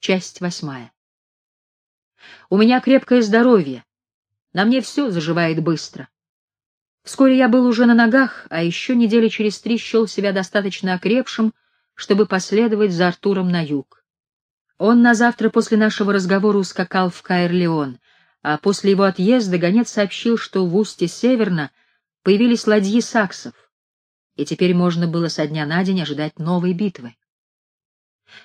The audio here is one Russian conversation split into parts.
Часть восьмая. У меня крепкое здоровье. На мне все заживает быстро. Вскоре я был уже на ногах, а еще недели через три счел себя достаточно окрепшим, чтобы последовать за Артуром на юг. Он на завтра после нашего разговора ускакал в Каэр-Леон, а после его отъезда гонец сообщил, что в устье Северна появились ладьи саксов, и теперь можно было со дня на день ожидать новой битвы.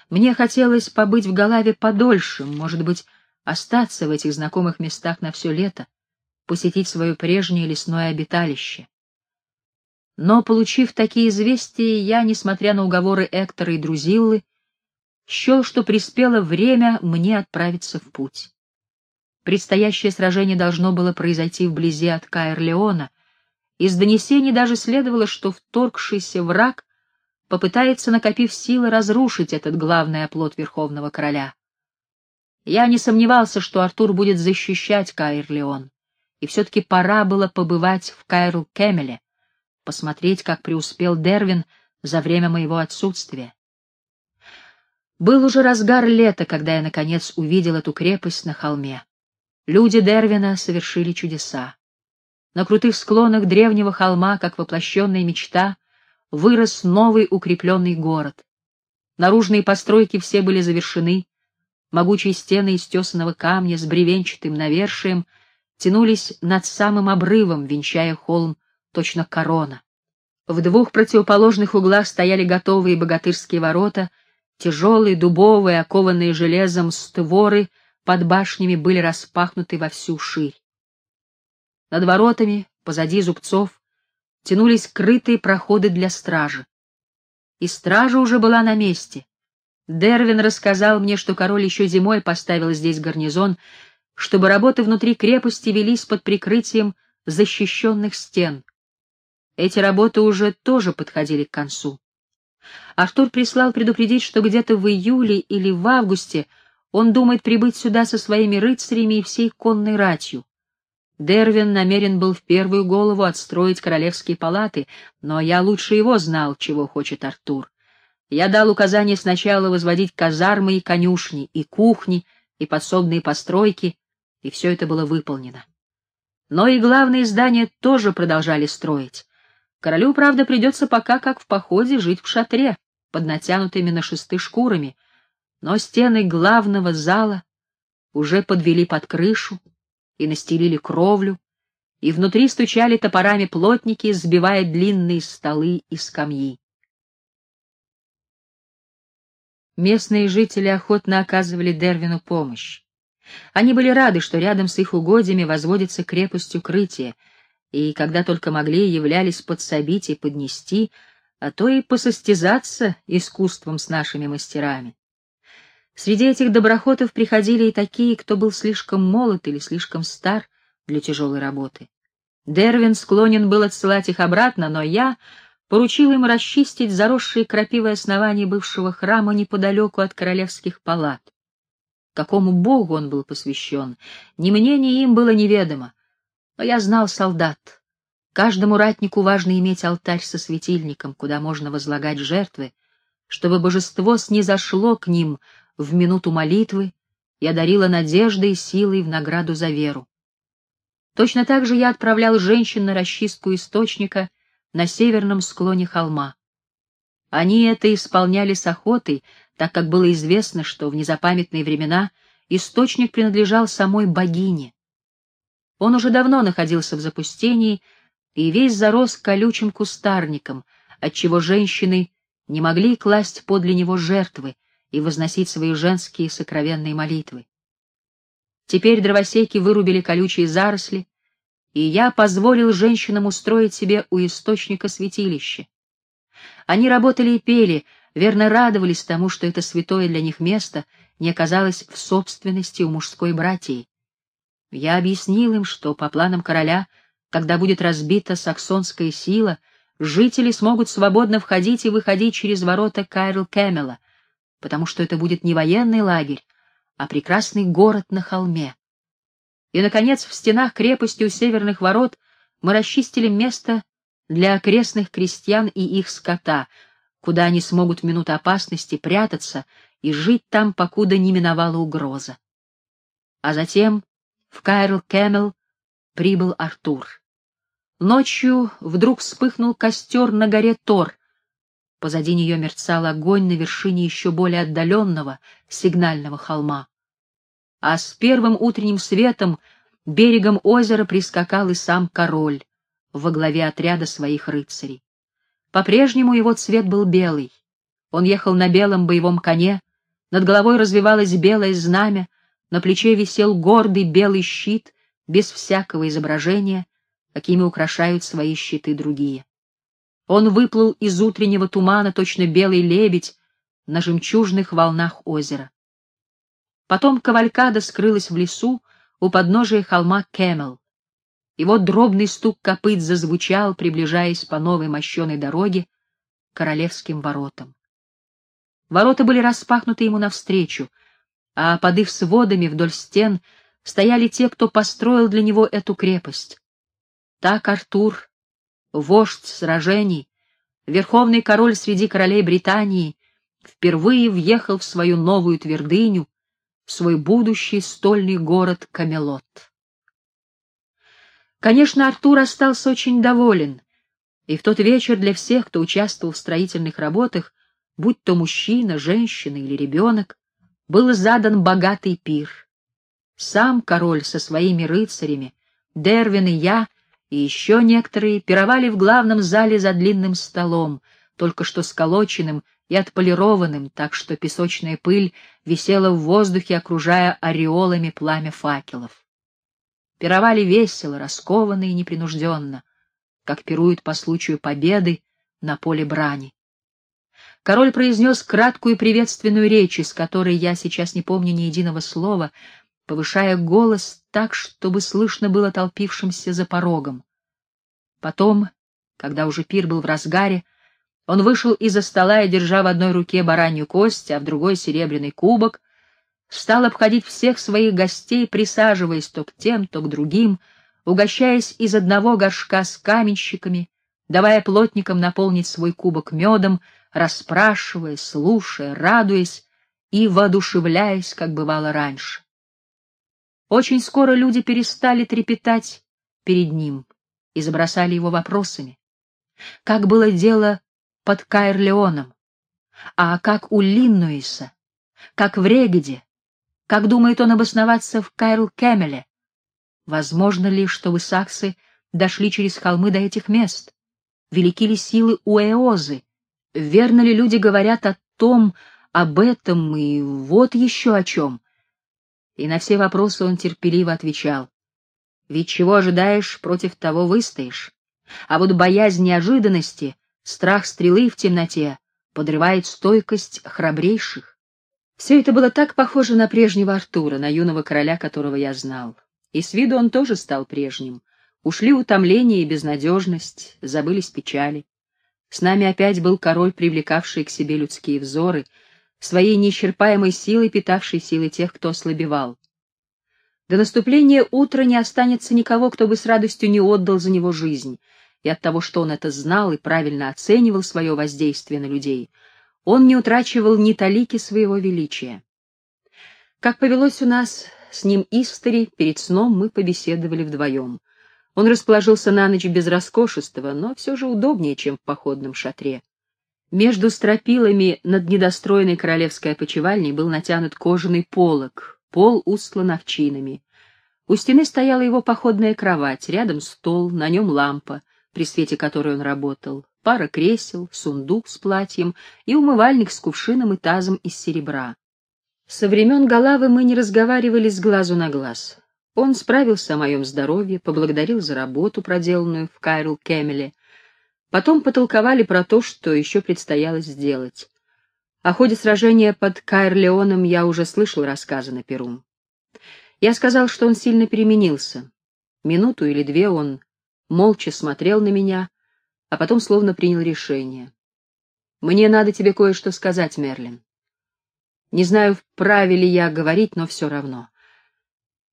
Мне хотелось побыть в Галаве подольше, может быть, остаться в этих знакомых местах на все лето, посетить свое прежнее лесное обиталище. Но, получив такие известия, я, несмотря на уговоры Эктора и Друзиллы, счел, что приспело время мне отправиться в путь. Предстоящее сражение должно было произойти вблизи от Каэр-Леона. Из донесений даже следовало, что вторгшийся враг попытается, накопив силы, разрушить этот главный оплот Верховного Короля. Я не сомневался, что Артур будет защищать Каэр-Леон, и все-таки пора было побывать в Кайрл-Кемеле, посмотреть, как преуспел Дервин за время моего отсутствия. Был уже разгар лета, когда я, наконец, увидел эту крепость на холме. Люди Дервина совершили чудеса. На крутых склонах древнего холма, как воплощенная мечта, вырос новый укрепленный город. Наружные постройки все были завершены, могучие стены из тесаного камня с бревенчатым навершием тянулись над самым обрывом, венчая холм точно корона. В двух противоположных углах стояли готовые богатырские ворота, тяжелые, дубовые, окованные железом створы под башнями были распахнуты во всю ширь. Над воротами, позади зубцов, тянулись крытые проходы для стражи. И стража уже была на месте. Дервин рассказал мне, что король еще зимой поставил здесь гарнизон, чтобы работы внутри крепости велись под прикрытием защищенных стен. Эти работы уже тоже подходили к концу. Артур прислал предупредить, что где-то в июле или в августе он думает прибыть сюда со своими рыцарями и всей конной ратью. Дервин намерен был в первую голову отстроить королевские палаты, но я лучше его знал, чего хочет Артур. Я дал указание сначала возводить казармы и конюшни, и кухни, и подсобные постройки, и все это было выполнено. Но и главные здания тоже продолжали строить. Королю, правда, придется пока, как в походе, жить в шатре, под натянутыми на шесты шкурами, но стены главного зала уже подвели под крышу и настелили кровлю, и внутри стучали топорами плотники, сбивая длинные столы и скамьи. Местные жители охотно оказывали Дервину помощь. Они были рады, что рядом с их угодьями возводится крепость укрытия — и, когда только могли, являлись подсобить и поднести, а то и посостязаться искусством с нашими мастерами. Среди этих доброхотов приходили и такие, кто был слишком молод или слишком стар для тяжелой работы. Дервин склонен был отсылать их обратно, но я поручил им расчистить заросшие крапивой основания бывшего храма неподалеку от королевских палат. Какому богу он был посвящен, ни мне, ни им было неведомо, но я знал солдат. Каждому ратнику важно иметь алтарь со светильником, куда можно возлагать жертвы, чтобы божество снизошло к ним в минуту молитвы и одарило надеждой и силой в награду за веру. Точно так же я отправлял женщин на расчистку источника на северном склоне холма. Они это исполняли с охотой, так как было известно, что в незапамятные времена источник принадлежал самой богине. Он уже давно находился в запустении и весь зарос колючим кустарником, отчего женщины не могли класть подле него жертвы и возносить свои женские сокровенные молитвы. Теперь дровосеки вырубили колючие заросли, и я позволил женщинам устроить себе у источника святилище. Они работали и пели, верно радовались тому, что это святое для них место не оказалось в собственности у мужской братьи. Я объяснил им, что по планам короля, когда будет разбита саксонская сила, жители смогут свободно входить и выходить через ворота Кайрл-Кэмела, потому что это будет не военный лагерь, а прекрасный город на холме. И, наконец, в стенах крепости у северных ворот мы расчистили место для окрестных крестьян и их скота, куда они смогут в минуту опасности прятаться и жить там, покуда не миновала угроза. А затем в Кайрл Кэмел прибыл Артур. Ночью вдруг вспыхнул костер на горе Тор. Позади нее мерцал огонь на вершине еще более отдаленного сигнального холма. А с первым утренним светом берегом озера прискакал и сам король во главе отряда своих рыцарей. По-прежнему его цвет был белый. Он ехал на белом боевом коне, над головой развивалось белое знамя, на плече висел гордый белый щит без всякого изображения, какими украшают свои щиты другие. Он выплыл из утреннего тумана, точно белый лебедь, на жемчужных волнах озера. Потом кавалькада скрылась в лесу у подножия холма Кэмел. Вот дробный стук копыт зазвучал, приближаясь по новой мощеной дороге к королевским воротам. Ворота были распахнуты ему навстречу, а под их сводами вдоль стен стояли те, кто построил для него эту крепость. Так Артур, вождь сражений, верховный король среди королей Британии, впервые въехал в свою новую твердыню, свой будущий стольный город Камелот. Конечно, Артур остался очень доволен, и в тот вечер для всех, кто участвовал в строительных работах, будь то мужчина, женщина или ребенок, был задан богатый пир. Сам король со своими рыцарями, Дервин и я, и еще некоторые пировали в главном зале за длинным столом, только что сколоченным и отполированным, так что песочная пыль висела в воздухе, окружая ореолами пламя факелов. Пировали весело, раскованно и непринужденно, как пируют по случаю победы на поле брани. Король произнес краткую приветственную речь, из которой я сейчас не помню ни единого слова, повышая голос так, чтобы слышно было толпившимся за порогом. Потом, когда уже пир был в разгаре, он вышел из-за стола и, держа в одной руке баранью кость, а в другой серебряный кубок, стал обходить всех своих гостей, присаживаясь то к тем, то к другим, угощаясь из одного горшка с каменщиками, давая плотникам наполнить свой кубок медом, расспрашивая, слушая, радуясь и воодушевляясь, как бывало раньше. Очень скоро люди перестали трепетать перед ним и забросали его вопросами. Как было дело под Кайрлеоном? А как у Линнуиса? Как в Регеде? Как думает он обосноваться в Кайрл-Кемеле? Возможно ли, что вы, саксы, дошли через холмы до этих мест? Велики ли силы у Эозы, Верно ли люди говорят о том, об этом и вот еще о чем? И на все вопросы он терпеливо отвечал. Ведь чего ожидаешь, против того выстоишь. А вот боязнь неожиданности, страх стрелы в темноте подрывает стойкость храбрейших. Все это было так похоже на прежнего Артура, на юного короля, которого я знал. И с виду он тоже стал прежним. Ушли утомление и безнадежность, забылись печали. С нами опять был король, привлекавший к себе людские взоры, своей неисчерпаемой силой питавший силы тех, кто ослабевал. До наступления утра не останется никого, кто бы с радостью не отдал за него жизнь, и от того, что он это знал и правильно оценивал свое воздействие на людей, он не утрачивал ни талики своего величия. Как повелось у нас с ним истори, перед сном мы побеседовали вдвоем — он расположился на ночь без роскошества, но все же удобнее, чем в походном шатре. Между стропилами над недостроенной королевской опочивальней был натянут кожаный полог, пол устлан овчинами. У стены стояла его походная кровать, рядом стол, на нем лампа, при свете которой он работал, пара кресел, сундук с платьем и умывальник с кувшином и тазом из серебра. Со времен Галавы мы не разговаривали с глазу на глаз. Он справился о моем здоровье, поблагодарил за работу, проделанную в Кайрл Кемеле. Потом потолковали про то, что еще предстояло сделать. О ходе сражения под Кайрлеоном я уже слышал рассказы на Перу. Я сказал, что он сильно переменился. Минуту или две он молча смотрел на меня, а потом словно принял решение. «Мне надо тебе кое-что сказать, Мерлин. Не знаю, вправе ли я говорить, но все равно.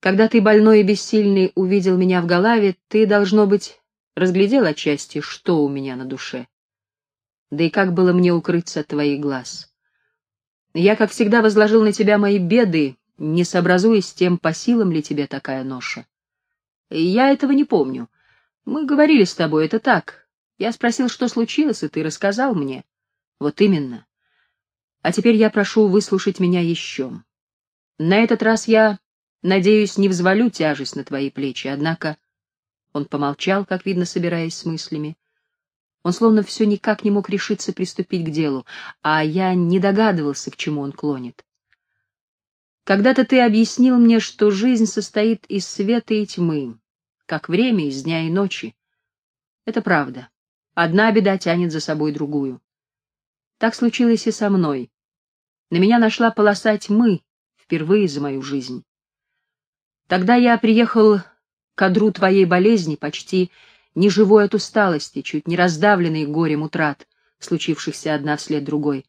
Когда ты, больной и бессильный, увидел меня в голове, ты, должно быть, разглядел отчасти, что у меня на душе. Да и как было мне укрыться от твоих глаз. Я, как всегда, возложил на тебя мои беды, не сообразуясь с тем, по силам ли тебе такая ноша. Я этого не помню. Мы говорили с тобой, это так. Я спросил, что случилось, и ты рассказал мне. Вот именно. А теперь я прошу выслушать меня еще. На этот раз я, надеюсь, не взвалю тяжесть на твои плечи, однако... Он помолчал, как видно, собираясь с мыслями. Он словно все никак не мог решиться приступить к делу, а я не догадывался, к чему он клонит. Когда-то ты объяснил мне, что жизнь состоит из света и тьмы, как время из дня и ночи. Это правда. Одна беда тянет за собой другую. Так случилось и со мной. На меня нашла полоса тьмы впервые за мою жизнь. Тогда я приехал к одру твоей болезни, почти неживой от усталости, чуть не раздавленный горем утрат, случившихся одна вслед другой.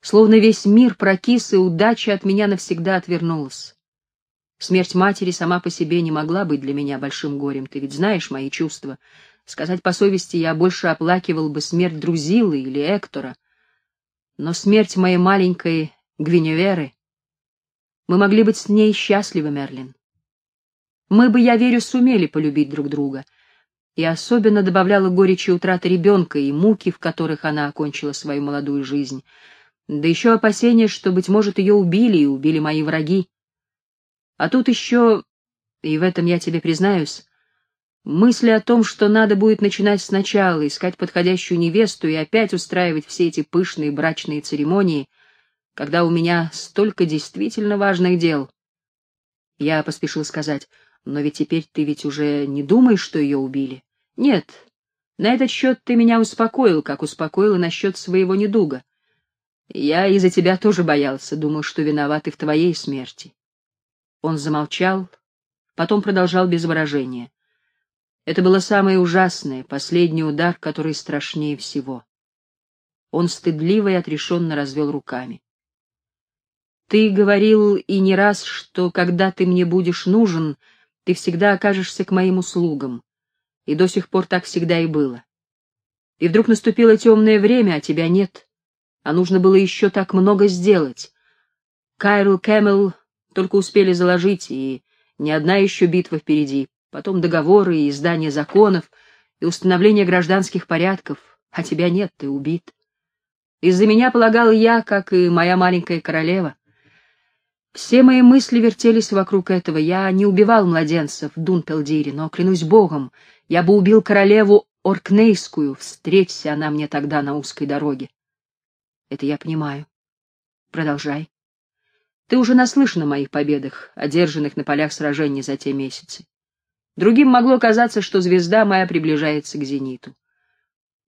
Словно весь мир прокис, и удача от меня навсегда отвернулась. Смерть матери сама по себе не могла быть для меня большим горем, ты ведь знаешь мои чувства. Сказать по совести, я больше оплакивал бы смерть Друзилы или Эктора. Но смерть моей маленькой Гвиневеры... Мы могли быть с ней счастливы, Мерлин. Мы бы, я верю, сумели полюбить друг друга. И особенно добавляла горечи утраты ребенка и муки, в которых она окончила свою молодую жизнь. Да еще опасение, что, быть может, ее убили и убили мои враги. А тут еще, и в этом я тебе признаюсь, мысли о том, что надо будет начинать сначала, искать подходящую невесту и опять устраивать все эти пышные брачные церемонии, когда у меня столько действительно важных дел. Я поспешил сказать — но ведь теперь ты ведь уже не думаешь, что ее убили? Нет, на этот счет ты меня успокоил, как успокоил и насчет своего недуга. Я из-за тебя тоже боялся, думал, что виноват и в твоей смерти. Он замолчал, потом продолжал без выражения. Это было самое ужасное, последний удар, который страшнее всего. Он стыдливо и отрешенно развел руками. Ты говорил и не раз, что когда ты мне будешь нужен, ты всегда окажешься к моим услугам. И до сих пор так всегда и было. И вдруг наступило темное время, а тебя нет. А нужно было еще так много сделать. Каэр Кэмел только успели заложить, и не одна еще битва впереди. Потом договоры и издание законов, и установление гражданских порядков. А тебя нет, ты убит. Из-за меня полагал я, как и моя маленькая королева, все мои мысли вертелись вокруг этого. Я не убивал младенцев в Дунпелдире, но, клянусь богом, я бы убил королеву Оркнейскую, встреться она мне тогда на узкой дороге. Это я понимаю. Продолжай. Ты уже наслышан о моих победах, одержанных на полях сражений за те месяцы. Другим могло казаться, что звезда моя приближается к зениту.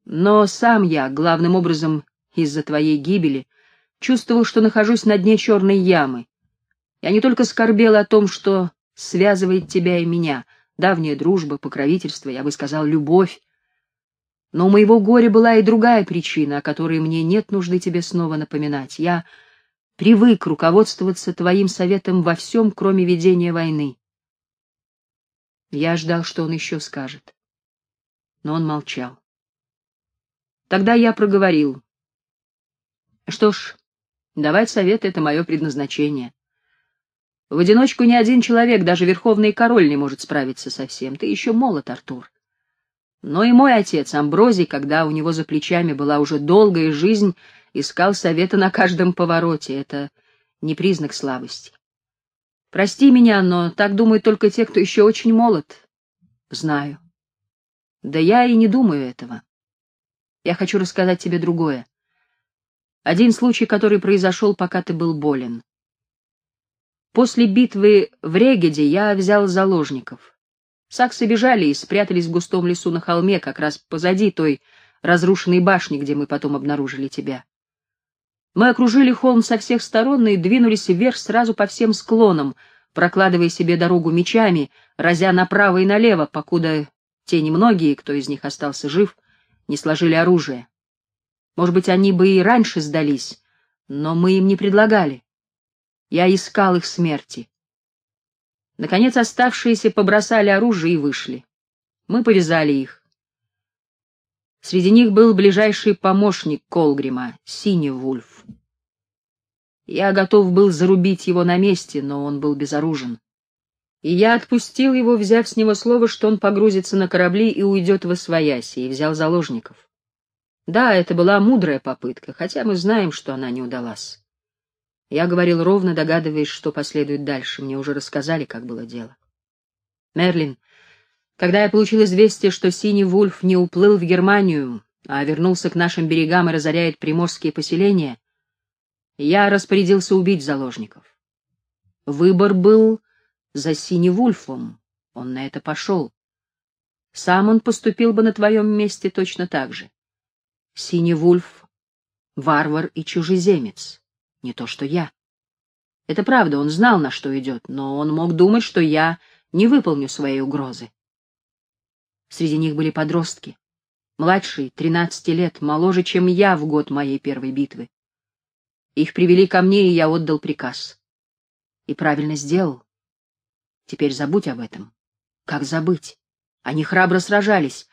Но сам я, главным образом из-за твоей гибели, чувствовал, что нахожусь на дне черной ямы, я не только скорбел о том, что связывает тебя и меня, давняя дружба, покровительство, я бы сказал, любовь. Но у моего горя была и другая причина, о которой мне нет нужды тебе снова напоминать. Я привык руководствоваться твоим советом во всем, кроме ведения войны. Я ждал, что он еще скажет. Но он молчал. Тогда я проговорил. Что ж, давать совет — это мое предназначение. В одиночку ни один человек, даже верховный король, не может справиться со всем. Ты еще молод, Артур. Но и мой отец, Амброзий, когда у него за плечами была уже долгая жизнь, искал совета на каждом повороте. Это не признак слабости. Прости меня, но так думают только те, кто еще очень молод. Знаю. Да я и не думаю этого. Я хочу рассказать тебе другое. Один случай, который произошел, пока ты был болен. После битвы в Регеде я взял заложников. Саксы бежали и спрятались в густом лесу на холме, как раз позади той разрушенной башни, где мы потом обнаружили тебя. Мы окружили холм со всех сторон и двинулись вверх сразу по всем склонам, прокладывая себе дорогу мечами, разя направо и налево, покуда те немногие, кто из них остался жив, не сложили оружие. Может быть, они бы и раньше сдались, но мы им не предлагали. Я искал их смерти. Наконец оставшиеся побросали оружие и вышли. Мы повязали их. Среди них был ближайший помощник Колгрима, Синий Вульф. Я готов был зарубить его на месте, но он был безоружен. И я отпустил его, взяв с него слово, что он погрузится на корабли и уйдет в Освояси, и взял заложников. Да, это была мудрая попытка, хотя мы знаем, что она не удалась. Я говорил ровно, догадываясь, что последует дальше. Мне уже рассказали, как было дело. Мерлин, когда я получил известие, что Синий Вульф не уплыл в Германию, а вернулся к нашим берегам и разоряет приморские поселения, я распорядился убить заложников. Выбор был за Синевульфом, он на это пошел. Сам он поступил бы на твоем месте точно так же. Синевульф — варвар и чужеземец, не то что я. Это правда, он знал, на что идет, но он мог думать, что я не выполню своей угрозы. Среди них были подростки, младшие, тринадцати лет, моложе, чем я в год моей первой битвы. Их привели ко мне, и я отдал приказ. И правильно сделал. Теперь забудь об этом. Как забыть? Они храбро сражались,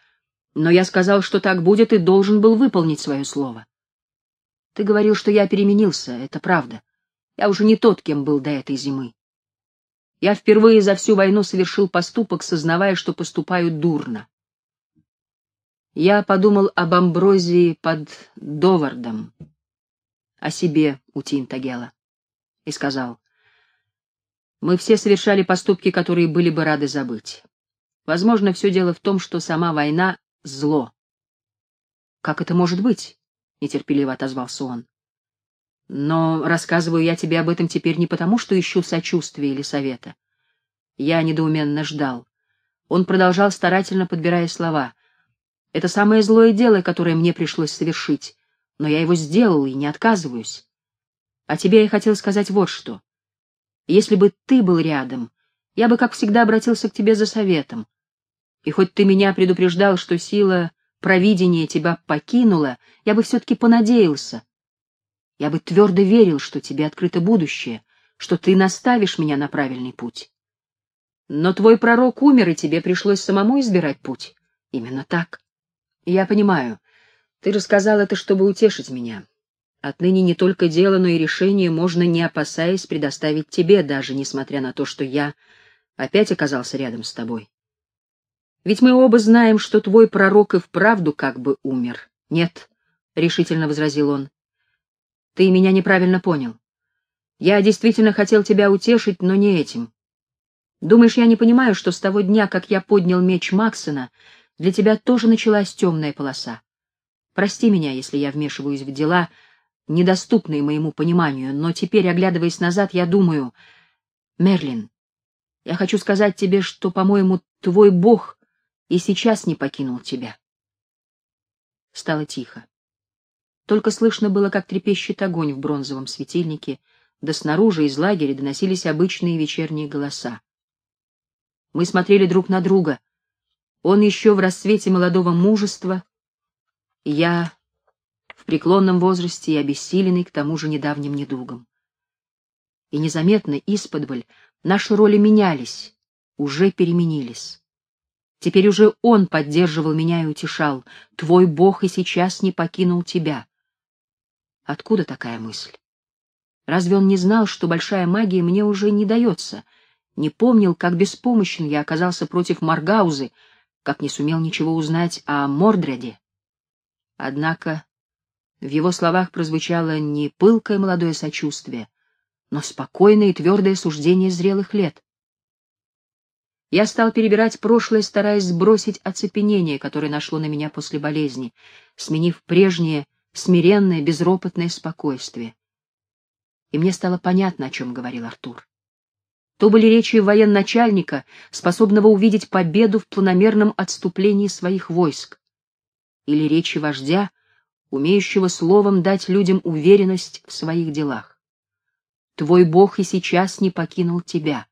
но я сказал, что так будет, и должен был выполнить свое слово. Ты говорил, что я переменился, это правда. Я уже не тот, кем был до этой зимы. Я впервые за всю войну совершил поступок, сознавая, что поступаю дурно. Я подумал об амброзии под Довардом, о себе у Тинтагела и сказал, «Мы все совершали поступки, которые были бы рады забыть. Возможно, все дело в том, что сама война — зло». «Как это может быть?» — нетерпеливо отозвался он. «Но рассказываю я тебе об этом теперь не потому, что ищу сочувствия или совета». Я недоуменно ждал. Он продолжал, старательно подбирая слова. «Это самое злое дело, которое мне пришлось совершить но я его сделал и не отказываюсь. А тебе я хотел сказать вот что. Если бы ты был рядом, я бы, как всегда, обратился к тебе за советом. И хоть ты меня предупреждал, что сила провидения тебя покинула, я бы все-таки понадеялся. Я бы твердо верил, что тебе открыто будущее, что ты наставишь меня на правильный путь. Но твой пророк умер, и тебе пришлось самому избирать путь. Именно так. Я понимаю, ты рассказал это, чтобы утешить меня. Отныне не только дело, но и решение можно, не опасаясь, предоставить тебе, даже несмотря на то, что я опять оказался рядом с тобой. Ведь мы оба знаем, что твой пророк и вправду как бы умер. Нет, — решительно возразил он, — ты меня неправильно понял. Я действительно хотел тебя утешить, но не этим. Думаешь, я не понимаю, что с того дня, как я поднял меч Максона, для тебя тоже началась темная полоса? Прости меня, если я вмешиваюсь в дела, недоступные моему пониманию, но теперь, оглядываясь назад, я думаю, Мерлин, я хочу сказать тебе, что, по-моему, твой Бог и сейчас не покинул тебя. Стало тихо. Только слышно было, как трепещет огонь в бронзовом светильнике, да снаружи из лагеря доносились обычные вечерние голоса. Мы смотрели друг на друга. Он еще в расцвете молодого мужества, я в преклонном возрасте и обессиленный к тому же недавним недугом. И незаметно, исподволь, наши роли менялись, уже переменились. Теперь уже он поддерживал меня и утешал. Твой Бог и сейчас не покинул тебя. Откуда такая мысль? Разве он не знал, что большая магия мне уже не дается? Не помнил, как беспомощен я оказался против Маргаузы, как не сумел ничего узнать о Мордреде? Однако в его словах прозвучало не пылкое молодое сочувствие, но спокойное и твердое суждение зрелых лет. Я стал перебирать прошлое, стараясь сбросить оцепенение, которое нашло на меня после болезни, сменив прежнее смиренное, безропотное спокойствие. И мне стало понятно, о чем говорил Артур. То были речи военачальника, способного увидеть победу в планомерном отступлении своих войск или речи вождя, умеющего словом дать людям уверенность в своих делах. Твой Бог и сейчас не покинул тебя.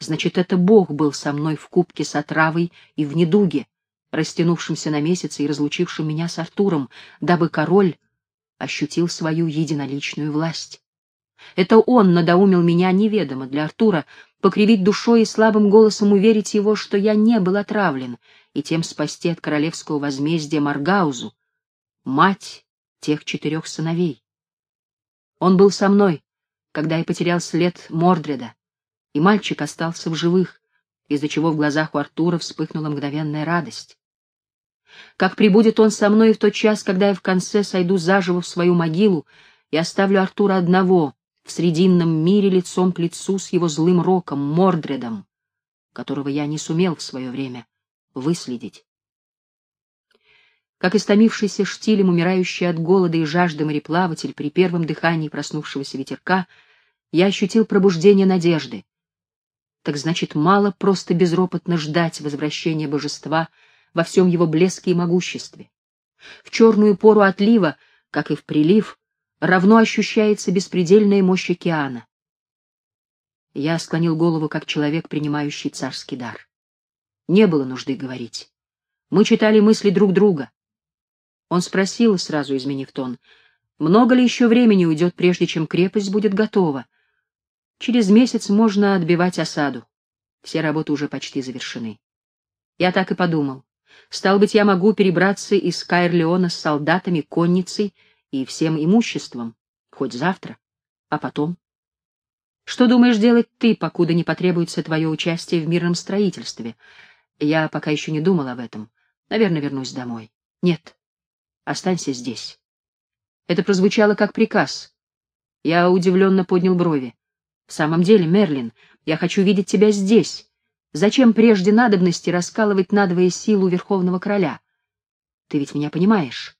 Значит, это Бог был со мной в кубке с отравой и в недуге, растянувшимся на месяцы и разлучившим меня с Артуром, дабы король ощутил свою единоличную власть. Это он надоумил меня неведомо для Артура покривить душой и слабым голосом уверить его, что я не был отравлен, и тем спасти от королевского возмездия Маргаузу, мать тех четырех сыновей. Он был со мной, когда я потерял след Мордреда, и мальчик остался в живых, из-за чего в глазах у Артура вспыхнула мгновенная радость. Как прибудет он со мной в тот час, когда я в конце сойду заживо в свою могилу и оставлю Артура одного в срединном мире лицом к лицу с его злым роком, Мордредом, которого я не сумел в свое время выследить. Как истомившийся штилем, умирающий от голода и жажды мореплаватель при первом дыхании проснувшегося ветерка, я ощутил пробуждение надежды. Так значит, мало просто безропотно ждать возвращения божества во всем его блеске и могуществе. В черную пору отлива, как и в прилив, равно ощущается беспредельная мощь океана. Я склонил голову, как человек, принимающий царский дар. Не было нужды говорить. Мы читали мысли друг друга. Он спросил, сразу изменив тон, много ли еще времени уйдет, прежде чем крепость будет готова. Через месяц можно отбивать осаду. Все работы уже почти завершены. Я так и подумал. Стал быть, я могу перебраться из Кайрлеона с солдатами, конницей и всем имуществом, хоть завтра, а потом. Что думаешь делать ты, покуда не потребуется твое участие в мирном строительстве? Я пока еще не думал об этом. Наверное, вернусь домой. Нет. Останься здесь. Это прозвучало как приказ. Я удивленно поднял брови. В самом деле, Мерлин, я хочу видеть тебя здесь. Зачем прежде надобности раскалывать надвое силу Верховного Короля? Ты ведь меня понимаешь?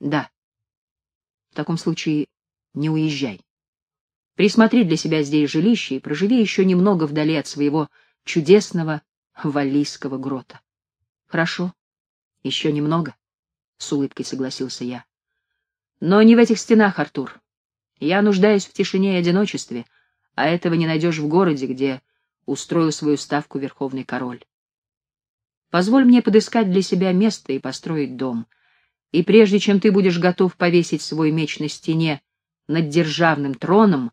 Да. В таком случае не уезжай. Присмотри для себя здесь жилище и проживи еще немного вдали от своего чудесного валлийского грота. Хорошо. Еще немного. — с улыбкой согласился я. «Но не в этих стенах, Артур. Я нуждаюсь в тишине и одиночестве, а этого не найдешь в городе, где устроил свою ставку Верховный Король. Позволь мне подыскать для себя место и построить дом. И прежде чем ты будешь готов повесить свой меч на стене над державным троном,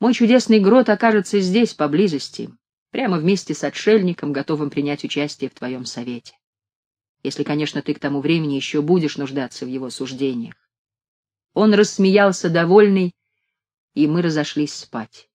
мой чудесный грот окажется здесь, поблизости, прямо вместе с отшельником, готовым принять участие в твоем совете если, конечно, ты к тому времени еще будешь нуждаться в его суждениях. Он рассмеялся, довольный, и мы разошлись спать.